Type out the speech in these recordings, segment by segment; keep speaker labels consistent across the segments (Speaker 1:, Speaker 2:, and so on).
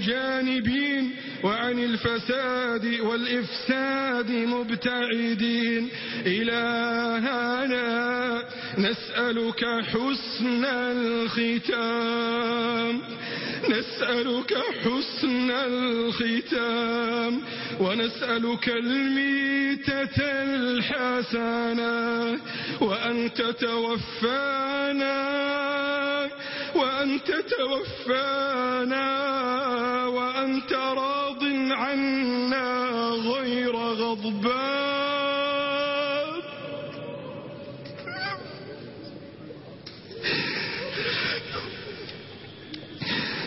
Speaker 1: مجانبين وعن الفساد والإفساد مبتعدين. إلهنا نسألك حسن الختام. نسألك حسن الختام. ونسألك الميتة الحسنة. وأن تتوفانا وأن تتوفانا وأنت راض عنا غير غضبان.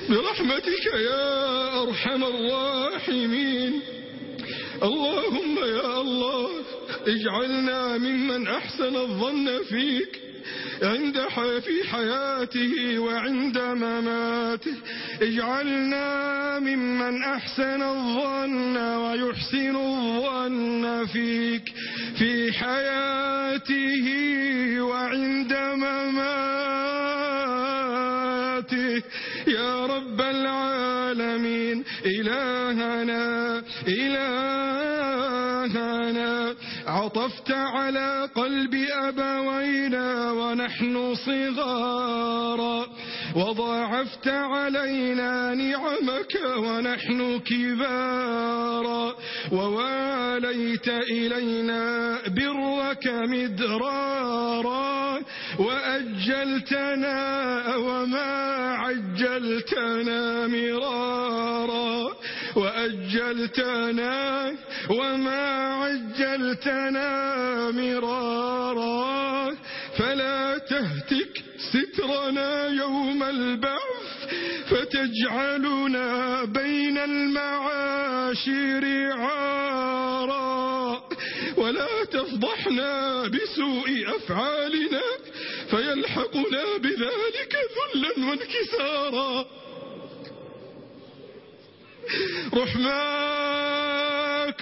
Speaker 1: برحمتك يا أرحم الراحمين. اللهم يا الله اجعلنا ممن أحسن الظن فيك. في حياته وعند مماته. اجعلنا ممن أحسن الظن ويحسن الظن فيك. في حياته وعند مماته. يا رب العالمين إلهنا إلهنا. عطفت على قلب أبوينا ونحن صغارا وضاعفت علينا نعمك ونحن كبارا وواليت إلينا برك مدرارا وأجلتنا وما عجلتنا مرارا وأجلتنا وما عجلتنا مرارا فلا تهتك سترنا يوم البعث فتجعلنا بين المعاشر عارا ولا تفضحنا بسوء أفعالنا فيلحقنا بذلك ذلا وانكسارا رحمك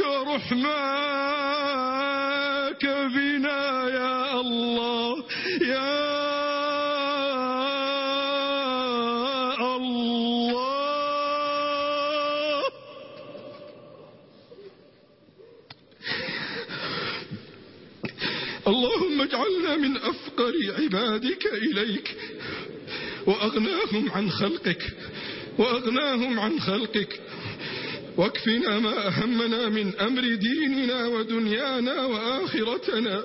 Speaker 1: رحمك بنا يا الله يا الله. اللهم اجعلنا من أفقر عبادك إليك وأغناهم عن خلقك. وأغناهم عن خلقك واكفنا ما أهمنا من أمر ديننا ودنيانا وآخرتنا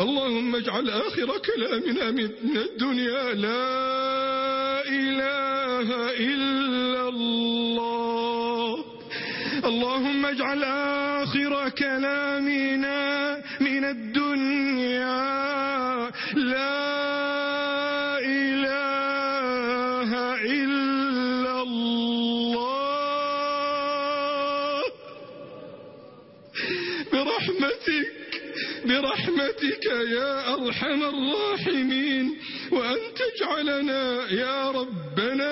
Speaker 1: اللهم اجعل آخر كلامنا من الدنيا لا إله إلا الله اللهم اجعل آخر كلامنا من الدنيا برحمتك برحمتك يا أرحم الراحمين وأن تجعلنا يا ربنا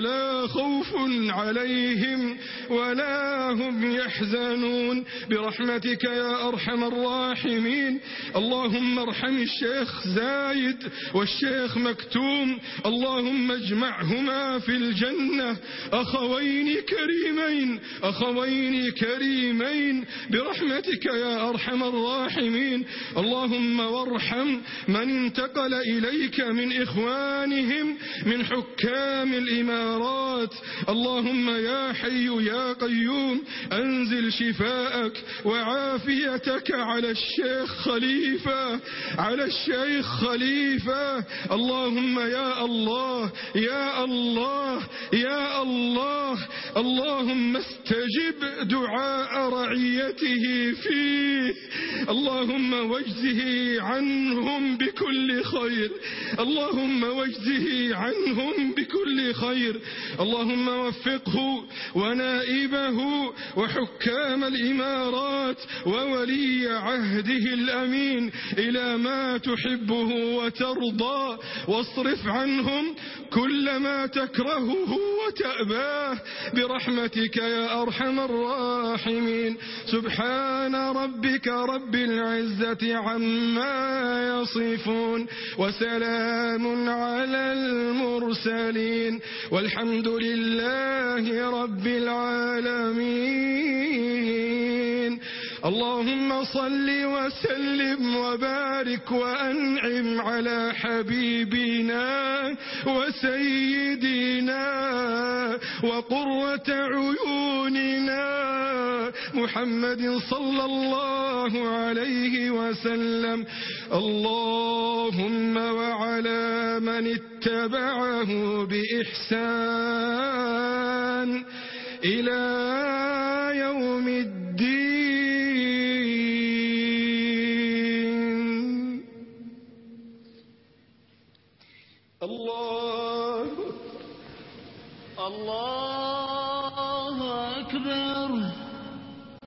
Speaker 1: لا خوف عليهم ولا هم يحزنون. برحمتك يا أرحم الراحمين. اللهم ارحم الشيخ زايد والشيخ مكتوم. اللهم اجمعهما في الجنة. أخوين كريمين أخوين كريمين. برحمتك يا أرحم الراحمين. اللهم وارحم من انتقل إليك من إخوانهم من حكام الإمام. والسيارات اللهم يا حي يا قيوم أنزل شفاءك وعافيتك على الشيخ خليفة على الشيخ خليفة. اللهم يا الله يا الله يا الله. اللهم استجب دعاء رعيته فيه. اللهم واجزه عنهم بكل خير. اللهم واجزه عنهم بكل خير. اللهم وفقه ونائبه وحكام الإمارات وولي عهده الأمين إلى ما تحبه وترضى. واصرف عنهم كل ما تكرهه وتأباه. برحمتك يا أرحم الراحمين. سبحان ربك رب العزة عما يصفون. وسلام على المرسلين. والحمد لله رب العالمين. اللهم صل وسلم وبارك وأنعم على حبيبنا وسيدنا وقرة عيوننا محمد صلى الله عليه وسلم. اللهم وعلى من اتبعه بإحسان إلى يوم الدين. الله
Speaker 2: الله أكبر